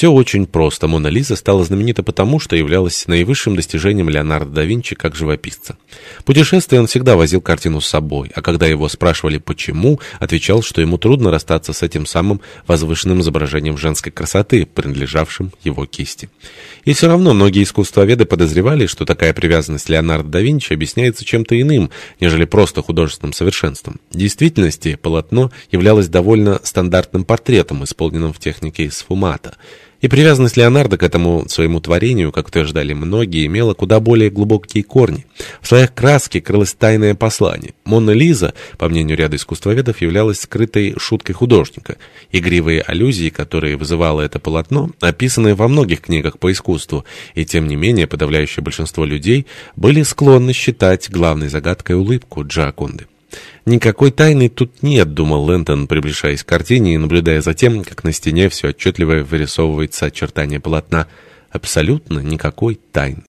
Все очень просто. Мона Лиза стала знаменита потому, что являлась наивысшим достижением Леонардо да Винчи как живописца. Путешествуя, он всегда возил картину с собой, а когда его спрашивали «почему?», отвечал, что ему трудно расстаться с этим самым возвышенным изображением женской красоты, принадлежавшим его кисти. И все равно многие искусствоведы подозревали, что такая привязанность Леонардо да Винчи объясняется чем-то иным, нежели просто художественным совершенством. В действительности полотно являлось довольно стандартным портретом, исполненным в технике сфумата. И привязанность Леонардо к этому своему творению, как утверждали многие, имела куда более глубокие корни. В слоях краски крылось тайное послание. Мона Лиза, по мнению ряда искусствоведов, являлась скрытой шуткой художника. Игривые аллюзии, которые вызывало это полотно, описаны во многих книгах по искусству, и тем не менее подавляющее большинство людей были склонны считать главной загадкой улыбку Джаконды. «Никакой тайны тут нет», — думал Лэнтон, приближаясь к картине и наблюдая за тем, как на стене все отчетливо вырисовывается очертание полотна. «Абсолютно никакой тайны».